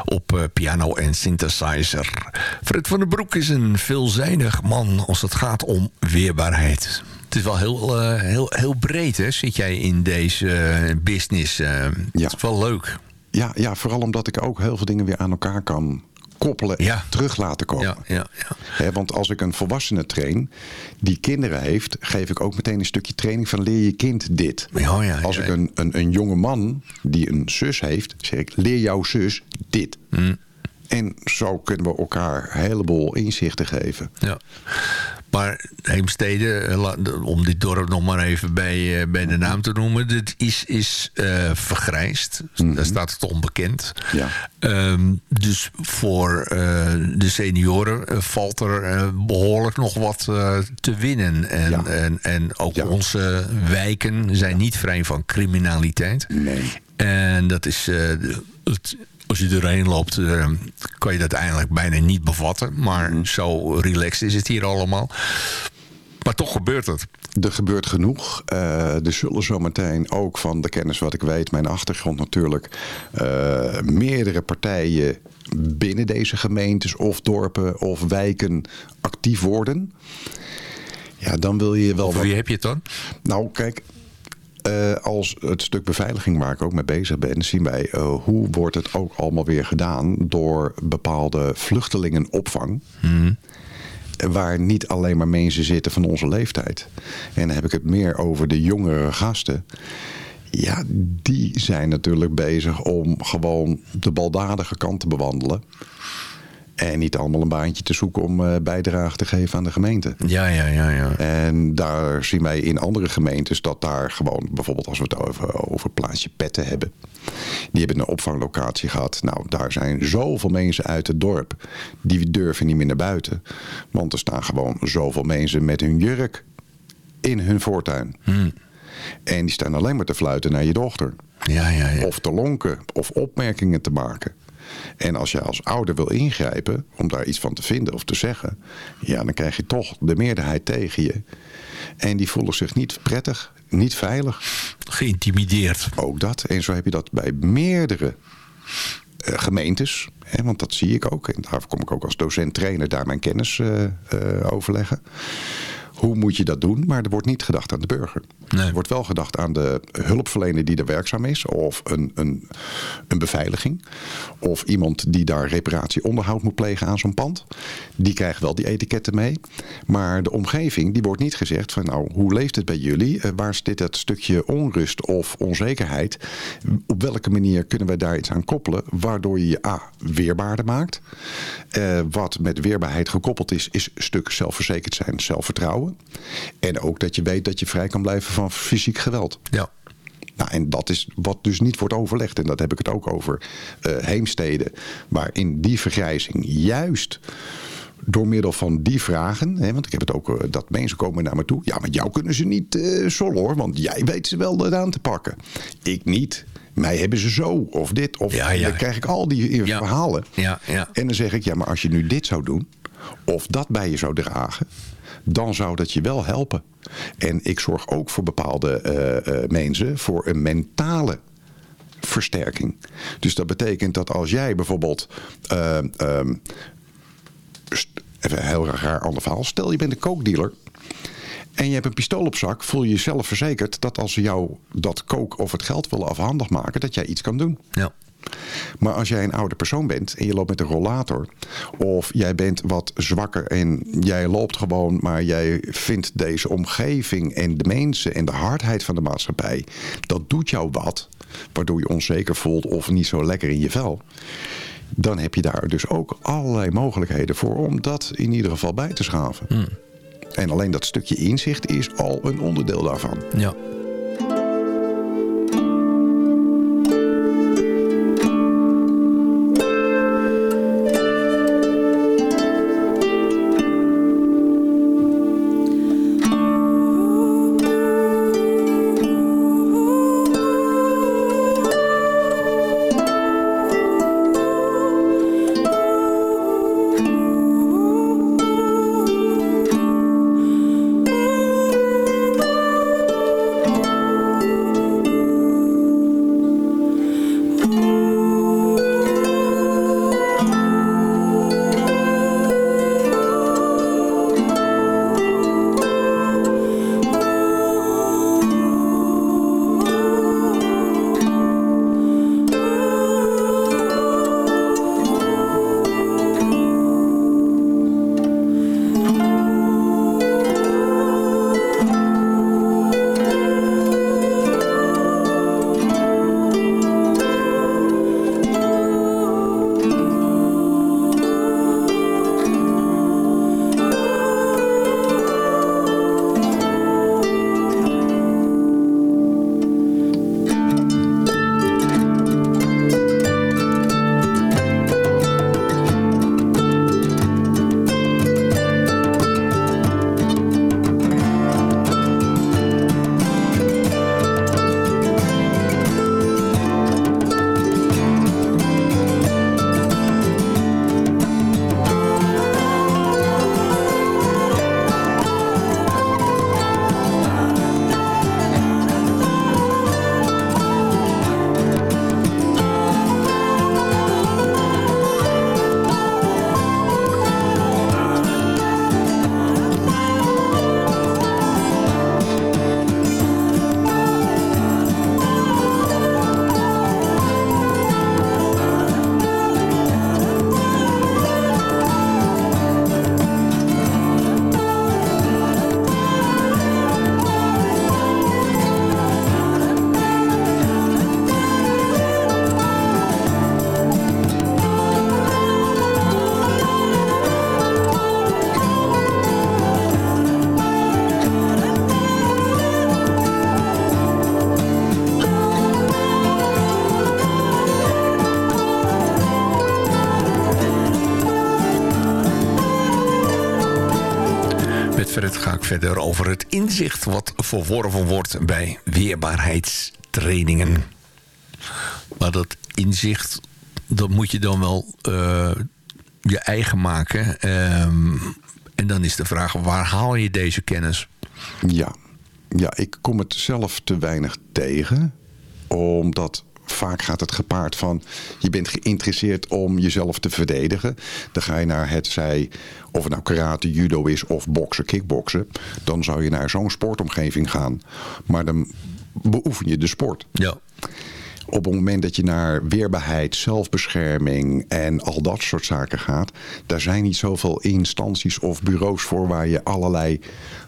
Op uh, piano en synthesizer. Fred van den Broek is een veelzijdig man als het gaat om weerbaarheid. Het is wel heel, uh, heel, heel breed, hè? Zit jij in deze business. ja. Het is wel leuk. Ja, ja, vooral omdat ik ook heel veel dingen weer aan elkaar kan koppelen en ja. terug laten komen. Ja, ja, ja. want als ik een volwassene train die kinderen heeft, geef ik ook meteen een stukje training van leer je kind dit. Als ik een, een, een jonge man die een zus heeft, zeg ik leer jouw zus dit. Mm. En zo kunnen we elkaar een heleboel inzichten geven. Ja. Maar Heemstede, eh, om dit dorp nog maar even bij, eh, bij de naam te noemen... dit is, is uh, vergrijsd. Mm Daar staat het onbekend. Ja. Um, dus voor uh, de senioren valt er behoorlijk nog wat te winnen. En, ja. en, en ook ja. onze wijken zijn niet vrij van criminaliteit. Nee. En dat is... het, als je erheen loopt, uh, kan je dat eigenlijk bijna niet bevatten. Maar mm. zo relaxed is het hier allemaal. Maar toch gebeurt het. Er gebeurt genoeg. Uh, er zullen zometeen ook van de kennis wat ik weet, mijn achtergrond natuurlijk, uh, meerdere partijen binnen deze gemeentes of dorpen of wijken actief worden. Ja, dan wil je wel... Over wie heb je het dan? Nou, kijk, uh, als het stuk beveiliging waar ik ook mee bezig ben, zien wij uh, hoe wordt het ook allemaal weer gedaan door bepaalde vluchtelingenopvang. Hmm. Waar niet alleen maar mensen zitten van onze leeftijd. En dan heb ik het meer over de jongere gasten. Ja, die zijn natuurlijk bezig om gewoon de baldadige kant te bewandelen. En niet allemaal een baantje te zoeken om uh, bijdrage te geven aan de gemeente. Ja, ja, ja, ja. En daar zien wij in andere gemeentes dat daar gewoon, bijvoorbeeld als we het over, over plaatsje Petten hebben. Die hebben een opvanglocatie gehad. Nou, daar zijn zoveel mensen uit het dorp. Die durven niet meer naar buiten. Want er staan gewoon zoveel mensen met hun jurk in hun voortuin. Hmm. En die staan alleen maar te fluiten naar je dochter. Ja, ja, ja. Of te lonken. Of opmerkingen te maken. En als je als ouder wil ingrijpen om daar iets van te vinden of te zeggen, ja, dan krijg je toch de meerderheid tegen je. En die voelen zich niet prettig, niet veilig. Geïntimideerd. Ook dat. En zo heb je dat bij meerdere uh, gemeentes. Hè, want dat zie ik ook. En daar kom ik ook als docent-trainer daar mijn kennis uh, uh, overleggen. Hoe moet je dat doen? Maar er wordt niet gedacht aan de burger. Nee. Er wordt wel gedacht aan de hulpverlener die er werkzaam is. Of een, een, een beveiliging. Of iemand die daar reparatie onderhoud moet plegen aan zo'n pand. Die krijgt wel die etiketten mee. Maar de omgeving die wordt niet gezegd van nou hoe leeft het bij jullie? Uh, waar zit het stukje onrust of onzekerheid? Op welke manier kunnen we daar iets aan koppelen? Waardoor je je A weerbaarder maakt. Uh, wat met weerbaarheid gekoppeld is, is een stuk zelfverzekerd zijn, zelfvertrouwen. En ook dat je weet dat je vrij kan blijven van fysiek geweld. Ja. Nou, en dat is wat dus niet wordt overlegd. En dat heb ik het ook over uh, heemsteden. Waarin die vergrijzing juist door middel van die vragen. Hè, want ik heb het ook, uh, dat mensen komen naar me toe. Ja, met jou kunnen ze niet uh, hoor. Want jij weet ze wel aan te pakken. Ik niet. Mij hebben ze zo of dit. Of ja, ja. dan krijg ik al die ja. verhalen. Ja, ja. En dan zeg ik, ja, maar als je nu dit zou doen. Of dat bij je zou dragen dan zou dat je wel helpen. En ik zorg ook voor bepaalde uh, uh, mensen voor een mentale versterking. Dus dat betekent dat als jij bijvoorbeeld... Uh, um, even een heel raar ander verhaal. Stel je bent een kookdealer... En je hebt een pistool op zak, voel je jezelf verzekerd dat als ze jou dat kook of het geld willen afhandig maken, dat jij iets kan doen. Ja. Maar als jij een oude persoon bent en je loopt met een rollator... of jij bent wat zwakker en jij loopt gewoon... maar jij vindt deze omgeving en de mensen en de hardheid van de maatschappij... dat doet jou wat, waardoor je onzeker voelt of niet zo lekker in je vel... dan heb je daar dus ook allerlei mogelijkheden voor... om dat in ieder geval bij te schaven. Hmm. En alleen dat stukje inzicht is al een onderdeel daarvan. Ja. Inzicht wat verworven wordt bij weerbaarheidstrainingen. Maar dat inzicht, dat moet je dan wel uh, je eigen maken. Um, en dan is de vraag, waar haal je deze kennis? Ja, ja ik kom het zelf te weinig tegen. Omdat vaak gaat het gepaard van... je bent geïnteresseerd om jezelf te verdedigen. Dan ga je naar het zij... of het nou karate, judo is of boksen, kickboksen... dan zou je naar zo'n sportomgeving gaan. Maar dan beoefen je de sport. Ja op het moment dat je naar weerbaarheid, zelfbescherming en al dat soort zaken gaat, daar zijn niet zoveel instanties of bureaus voor waar je allerlei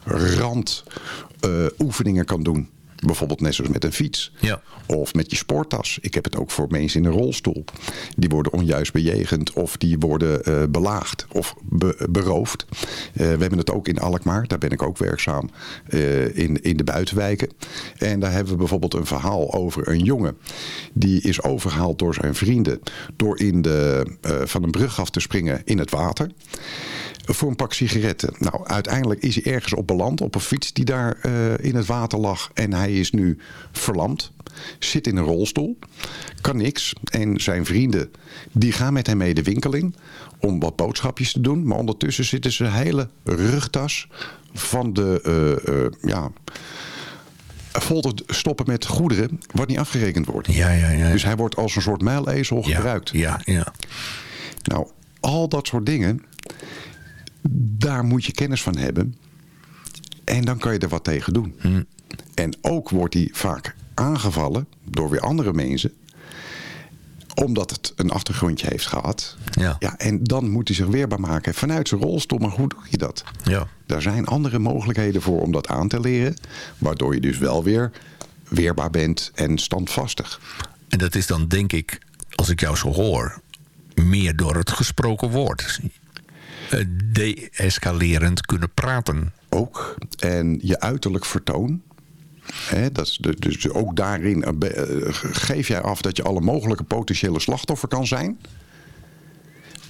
randoefeningen uh, kan doen. Bijvoorbeeld net zoals met een fiets. Ja. Of met je sporttas. Ik heb het ook voor mensen in een rolstoel. Die worden onjuist bejegend of die worden uh, belaagd of be beroofd. Uh, we hebben het ook in Alkmaar. Daar ben ik ook werkzaam uh, in, in de buitenwijken. En daar hebben we bijvoorbeeld een verhaal over een jongen. Die is overgehaald door zijn vrienden. Door in de, van een brug af te springen in het water voor een pak sigaretten. Nou, uiteindelijk is hij ergens op beland op een fiets die daar uh, in het water lag. En hij is nu verlamd. Zit in een rolstoel. Kan niks. En zijn vrienden die gaan met hem mee de winkel in. Om wat boodschapjes te doen. Maar ondertussen zitten ze hele rugtas van de... Uh, uh, ja, vol te stoppen met goederen wat niet afgerekend wordt. Ja, ja, ja. Dus hij wordt als een soort muilezel gebruikt. Ja, ja. Nou, al dat soort dingen daar moet je kennis van hebben. En dan kan je er wat tegen doen. Hm. En ook wordt hij vaak aangevallen door weer andere mensen omdat het een achtergrondje heeft gehad. Ja. Ja, en dan moet hij zich weerbaar maken vanuit zijn rolstoel. Maar hoe doe je dat? Ja. Daar zijn andere mogelijkheden voor om dat aan te leren. Waardoor je dus wel weer weerbaar bent en standvastig. En dat is dan denk ik, als ik jou zo hoor, meer door het gesproken woord. Eh, de-escalerend kunnen praten. Ook. En je uiterlijk vertoon. He, dat is dus ook daarin uh, geef jij af dat je alle mogelijke potentiële slachtoffer kan zijn.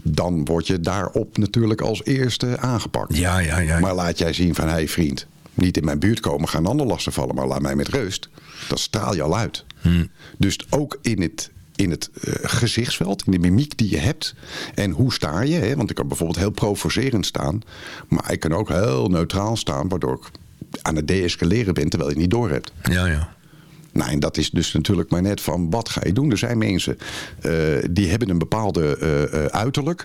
Dan word je daarop natuurlijk als eerste aangepakt. Ja, ja, ja. Maar laat jij zien van, hé hey vriend, niet in mijn buurt komen, gaan ander lasten vallen, maar laat mij met rust. Dat straal je al uit. Hm. Dus ook in het in het uh, gezichtsveld, in de mimiek die je hebt. En hoe sta je? Hè? Want ik kan bijvoorbeeld heel provocerend staan. Maar ik kan ook heel neutraal staan, waardoor ik aan het deescaleren ben terwijl je het niet door hebt. Ja, ja. Nou, en dat is dus natuurlijk maar net van wat ga je doen. Er zijn mensen uh, die hebben een bepaalde uh, uiterlijk.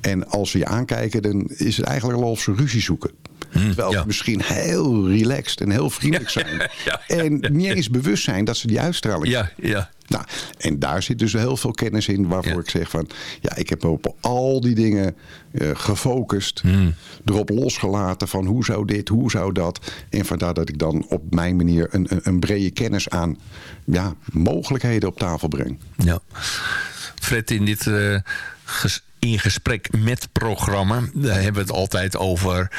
En als ze je aankijken, dan is het eigenlijk al of ze ruzie zoeken. Hmm, Terwijl ja. ze misschien heel relaxed en heel vriendelijk zijn. [laughs] Ja, ja, en niet eens bewust zijn dat ze die uitstraling Ja, ja. Nou, en daar zit dus heel veel kennis in waarvoor Ja. ik zeg van... ja, ik heb me op al die dingen eh, gefocust. Hmm. Erop losgelaten van hoe zou dit, hoe zou dat. En vandaar dat ik dan op mijn manier een, een, een brede kennis aan ja, mogelijkheden op tafel breng. Ja. Fred, in dit eh, ges- in gesprek met programma... daar hebben we het altijd over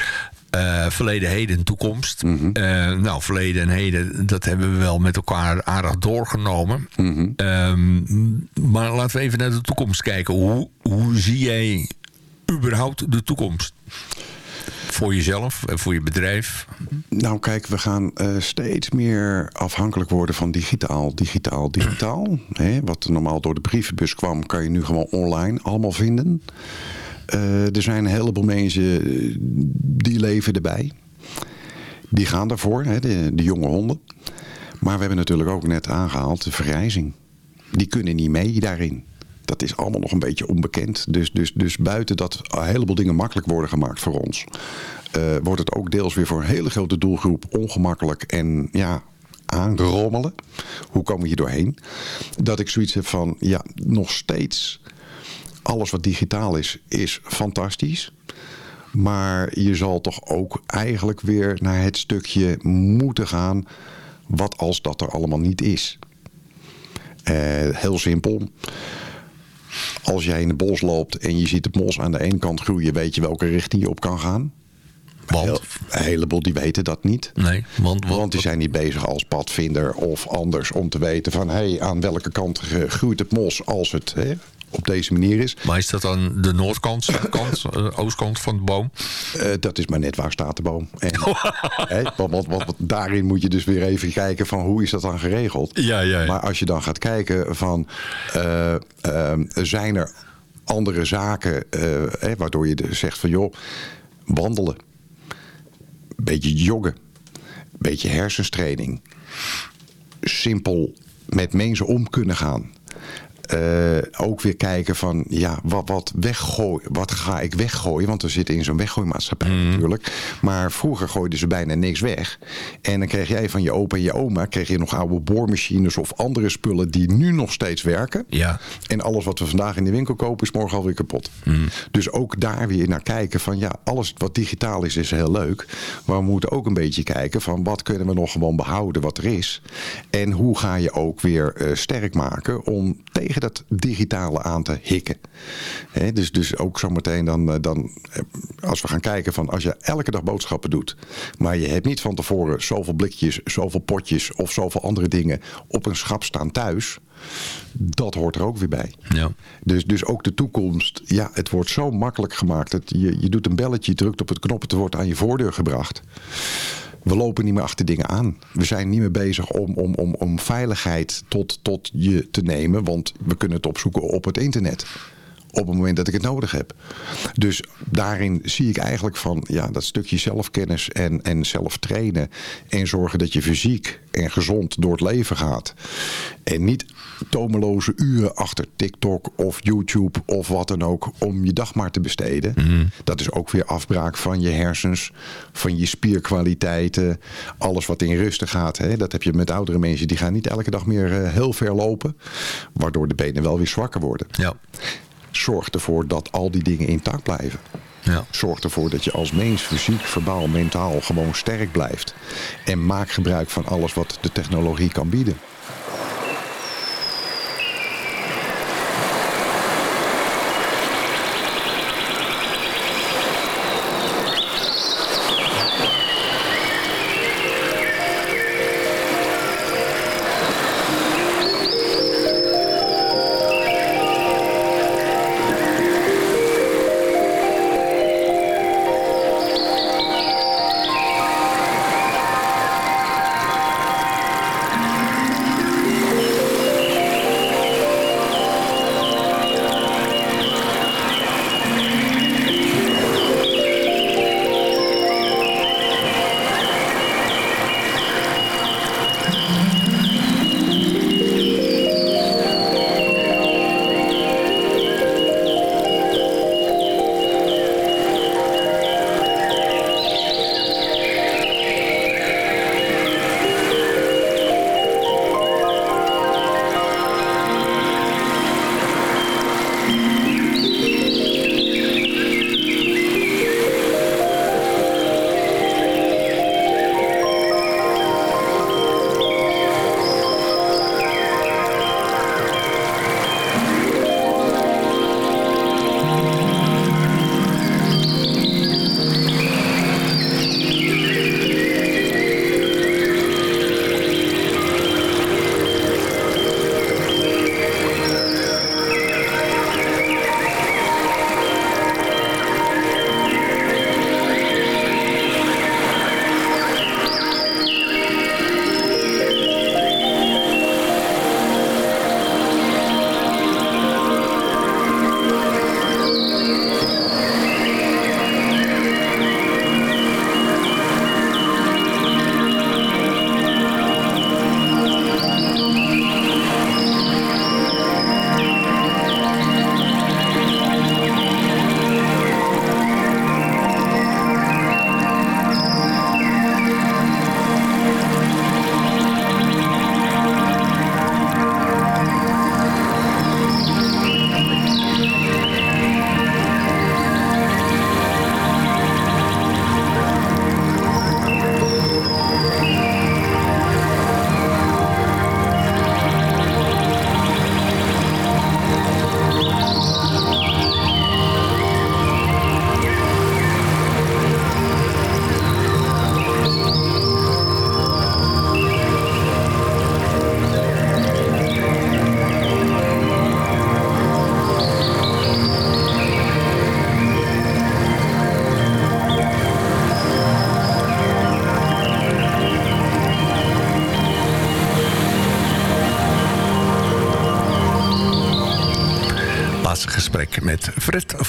eh, verleden, heden, toekomst. Mhm. Eh, nou, verleden en heden, dat hebben we wel met elkaar aardig doorgenomen. Mhm. Ehm, maar laten we even naar de toekomst kijken. Hoe, hoe zie jij überhaupt de toekomst? Voor jezelf en voor je bedrijf? Nou kijk, we gaan eh, steeds meer afhankelijk worden van digitaal, digitaal, digitaal. Hè, wat normaal door de brievenbus kwam, kan je nu gewoon online allemaal vinden. Eh, er zijn een heleboel mensen eh, die leven erbij. Die gaan daarvoor, hè, de, de jonge honden. Maar we hebben natuurlijk ook net aangehaald de vergrijzing. Die kunnen niet mee daarin. Dat is allemaal nog een beetje onbekend. Dus, dus, dus buiten dat een heleboel dingen makkelijk worden gemaakt voor ons... eh, wordt het ook deels weer voor een hele grote doelgroep ongemakkelijk en ja, aanrommelen. Hoe komen we hier doorheen? Dat ik zoiets heb van, ja, nog steeds... alles wat digitaal is, is fantastisch. Maar je zal toch ook eigenlijk weer naar het stukje moeten gaan... wat als dat er allemaal niet is. Eh, heel simpel. Als jij in het bos loopt en je ziet het mos aan de ene kant groeien... weet je welke richting je op kan gaan. Want? Heel- een heleboel die weten dat niet. Nee, want, want, Want die zijn niet bezig als padvinder of anders om te weten van... hé, hey, aan welke kant groeit het mos als het hè, op deze manier is. Maar is dat dan de noordkant, zuidkant, uh, oostkant van de boom? Uh, dat is maar net waar staat de boom. En, [laughs] hè, want, want, want, daarin moet je dus weer even kijken van hoe is dat dan geregeld. Ja, ja, ja. Maar als je dan gaat kijken van uh, zijn er andere zaken hè, waardoor je dus zegt van joh, wandelen, beetje joggen, beetje hersenstraining, simpel met mensen om kunnen gaan. Uh, ook weer kijken van, ja, wat, wat weggooien, wat ga ik weggooien? Want we zitten in zo'n weggooimaatschappij mm. natuurlijk. Maar vroeger gooiden ze bijna niks weg. En dan kreeg jij van je opa en je oma, kreeg je nog oude boormachines of andere spullen die nu nog steeds werken. Ja. En alles wat we vandaag in de winkel kopen is morgen alweer kapot. Mm. Dus ook daar weer naar kijken van, ja, alles wat digitaal is, is heel leuk. Maar we moeten ook een beetje kijken van, wat kunnen we nog gewoon behouden wat er is? En hoe ga je ook weer uh, sterk maken om tegen dat digitale aan te hikken. He, dus, dus ook zometeen dan, dan, als we gaan kijken van als je elke dag boodschappen doet, maar je hebt niet van tevoren zoveel blikjes, zoveel potjes of zoveel andere dingen op een schap staan thuis. Dat hoort er ook weer bij. Ja. Dus, dus ook de toekomst. Ja, het wordt zo makkelijk gemaakt. Dat je, je doet een belletje, je drukt op het knop, het wordt aan je voordeur gebracht we lopen niet meer achter dingen aan. We zijn niet meer bezig om, om, om, om veiligheid tot, tot je te nemen. Want we kunnen het opzoeken op het internet. Op het moment dat ik het nodig heb. Dus daarin zie ik eigenlijk van ja, dat stukje zelfkennis en, en zelf trainen. En zorgen dat je fysiek en gezond door het leven gaat. En niet tomeloze uren achter TikTok of YouTube of wat dan ook om je dag maar te besteden. Mm. Dat is ook weer afbraak van je hersens, van je spierkwaliteiten, alles wat in rusten gaat. Hè? Dat heb je met oudere mensen, die gaan niet elke dag meer uh, heel ver lopen, waardoor de benen wel weer zwakker worden. Ja. Zorg ervoor dat al die dingen intact blijven. Ja. Zorg ervoor dat je als mens fysiek, verbaal, mentaal gewoon sterk blijft. En maak gebruik van alles wat de technologie kan bieden.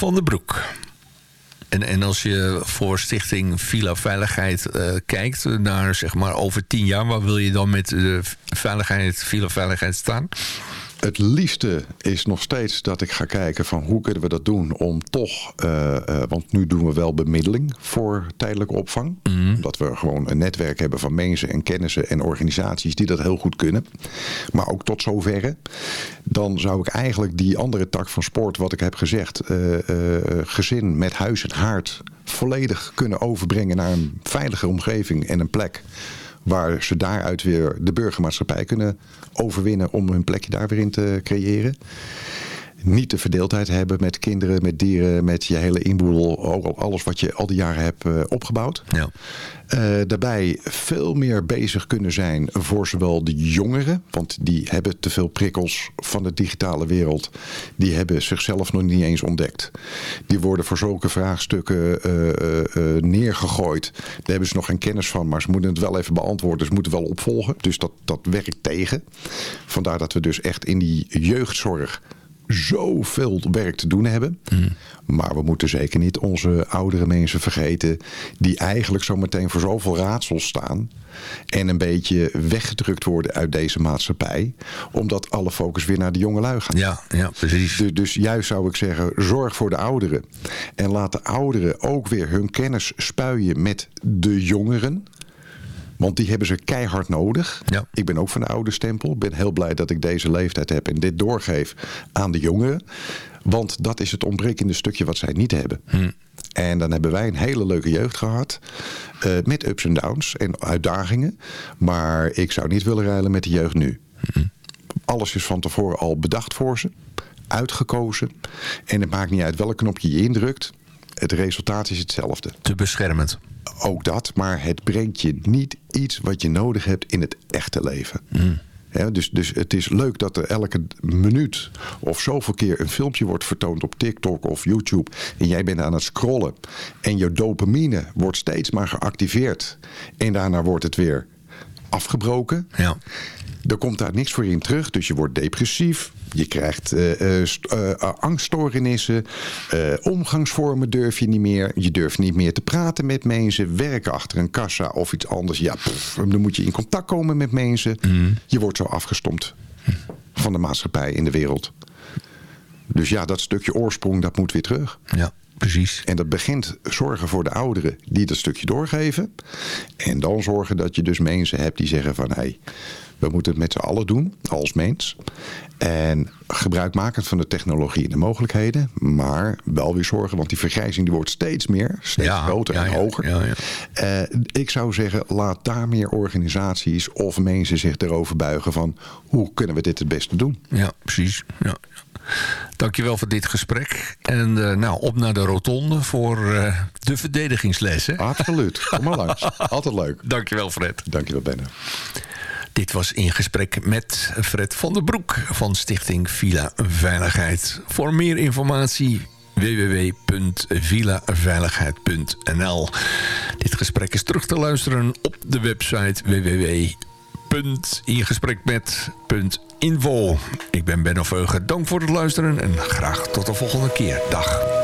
Van den Broek. En, en als je voor Stichting Villa Veiligheid uh, kijkt naar zeg maar over tien jaar, waar wil je dan met de veiligheid, Villa Veiligheid staan? Het liefste is nog steeds dat ik ga kijken van hoe kunnen we dat doen om toch, uh, uh, want nu doen we wel bemiddeling voor tijdelijke opvang. Mm. Omdat we gewoon een netwerk hebben van mensen en kennissen en organisaties die dat heel goed kunnen. Maar ook tot zoverre. Dan zou ik eigenlijk die andere tak van sport, wat ik heb gezegd, uh, gezin met huis en haard volledig kunnen overbrengen naar een veilige omgeving en een plek waar ze daaruit weer de burgermaatschappij kunnen overwinnen om hun plekje daar weer in te creëren. Niet de verdeeldheid hebben met kinderen, met dieren, met je hele inboedel, alles wat je al die jaren hebt uh, opgebouwd. Ja. Uh, daarbij veel meer bezig kunnen zijn voor zowel de jongeren, want die hebben te veel prikkels van de digitale wereld. Die hebben zichzelf nog niet eens ontdekt. Die worden voor zulke vraagstukken uh, neergegooid. Daar hebben ze nog geen kennis van, maar ze moeten het wel even beantwoorden. Ze moeten wel opvolgen. Dus dat, dat werkt tegen. Vandaar dat we dus echt in die jeugdzorg zoveel werk te doen hebben. Mm. Maar we moeten zeker niet onze oudere mensen vergeten... die eigenlijk zo meteen voor zoveel raadsels staan... en een beetje weggedrukt worden uit deze maatschappij... omdat alle focus weer naar de jonge lui gaat. Ja, ja precies. Dus, dus juist zou ik zeggen, zorg voor de ouderen. En laat de ouderen ook weer hun kennis spuien met de jongeren... Want die hebben ze keihard nodig. Ja. Ik ben ook van de oude stempel. Ik ben heel blij dat ik deze leeftijd heb en dit doorgeef aan de jongeren. Want dat is het ontbrekende stukje wat zij niet hebben. Hm. En dan hebben wij een hele leuke jeugd gehad. Uh, met ups en downs en uitdagingen. Maar ik zou niet willen ruilen met de jeugd nu. Hm. Alles is van tevoren al bedacht voor ze. Uitgekozen. En het maakt niet uit welk knopje je indrukt. Het resultaat is hetzelfde. Te beschermend ook dat, maar het brengt je niet iets wat je nodig hebt in het echte leven. Mm. Ja, dus, dus het is leuk dat er elke minuut of zoveel keer een filmpje wordt vertoond op TikTok of YouTube. En jij bent aan het scrollen. En je dopamine wordt steeds maar geactiveerd. En daarna wordt het weer afgebroken. Ja. Er komt daar niks voor in terug, dus je wordt depressief. Je krijgt uh, uh, angststoornissen. omgangsvormen durf je niet meer. Je durft niet meer te praten met mensen. Werken achter een kassa of iets anders. Ja, pff, dan moet je in contact komen met mensen. Mm. Je wordt zo afgestompt van de maatschappij in de wereld. Dus ja, dat stukje oorsprong, dat moet weer terug. Ja, precies. En dat begint zorgen voor de ouderen die dat stukje doorgeven. En dan zorgen dat je dus mensen hebt die zeggen van... Hey, we moeten het met z'n allen doen, als mens. En gebruikmakend van de technologie en de mogelijkheden. Maar wel weer zorgen, want die vergrijzing die wordt steeds meer. Steeds ja, groter ja, en ja, hoger. ja, Uh, ik zou zeggen, laat daar meer organisaties of mensen zich erover buigen van... hoe kunnen we dit het beste doen? Ja, precies. Ja. Dankjewel voor dit gesprek. En uh, nou, op naar de rotonde voor uh, de verdedigingsles. Hè? Absoluut. Kom maar langs. [laughs] Altijd leuk. Dankjewel Fred. Dankjewel Benne. Dit was in gesprek met Fred van der Broek van Stichting Villa Veiligheid. Voor meer informatie www.villaveiligheid.nl Dit gesprek is terug te luisteren op de website www.ingesprekmet.info. Ik ben Benno Veugen. Dank voor het luisteren en graag tot de volgende keer. Dag.